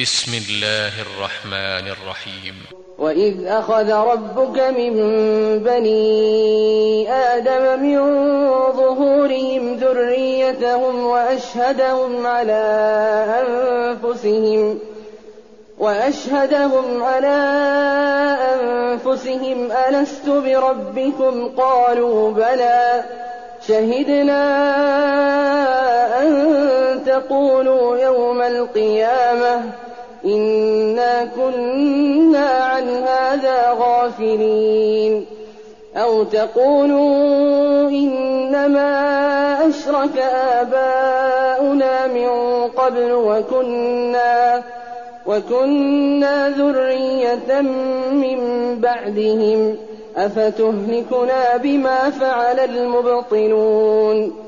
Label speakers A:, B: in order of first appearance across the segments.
A: بسم الله الرحمن الرحيم.
B: وإذ أخذ ربك من بني آدم من ظهورهم ذريتهم وأشهدهم على أنفسهم وأشهدهم على أنفسهم ألست بربكم؟ قالوا بلى. شهدنا أن تقولوا يوم القيامة. إنا كنا عن هذا غافلين أو تقولوا إنما أشرك آباؤنا من قبل وكنا وكنا ذرية من بعدهم أفتهلكنا بما فعل المبطلون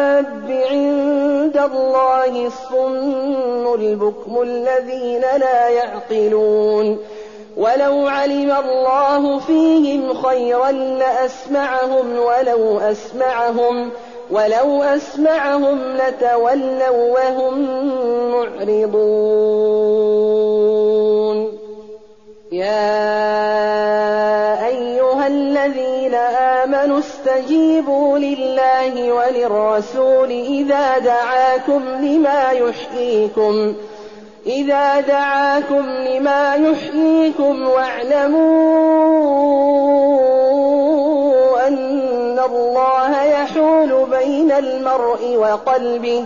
B: الله الصم البكم الذين لا يعقلون. ولو علم الله فيهم خيرا لأسمعهم ولو أسمعهم ولو أسمعهم لتولوا وهم معرضون. يا أيها الذين آمنوا استجيبوا لله وللرسول إذا دعاكم لما يحييكم. إذا دعاكم لما يحييكم واعلموا أن الله يحول بين المرء وقلبه.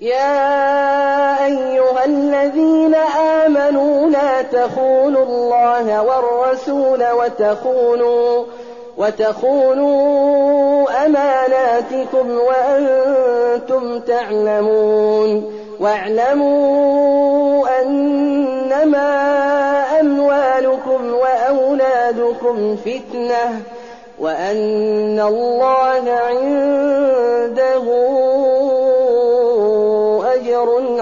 B: يا أيها الذين آمنوا لا تخونوا الله والرسول وتخونوا وتخونوا أماناتكم وأنتم تعلمون واعلموا أنما أموالكم وأولادكم فتنة وأن الله عنده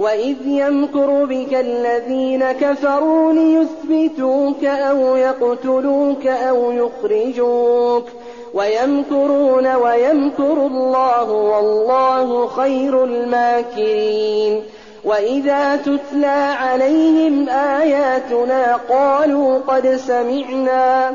B: وإذ يمكر بك الذين كفروا ليثبتوك أو يقتلوك أو يخرجوك ويمكرون ويمكر الله والله خير الماكرين وإذا تتلى عليهم آياتنا قالوا قد سمعنا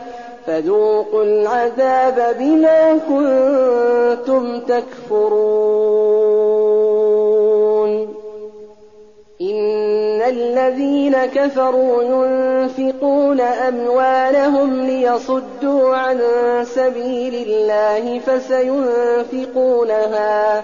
B: فذوقوا العذاب بما كنتم تكفرون. إن الذين كفروا ينفقون أموالهم ليصدوا عن سبيل الله فسينفقونها فسينفقونها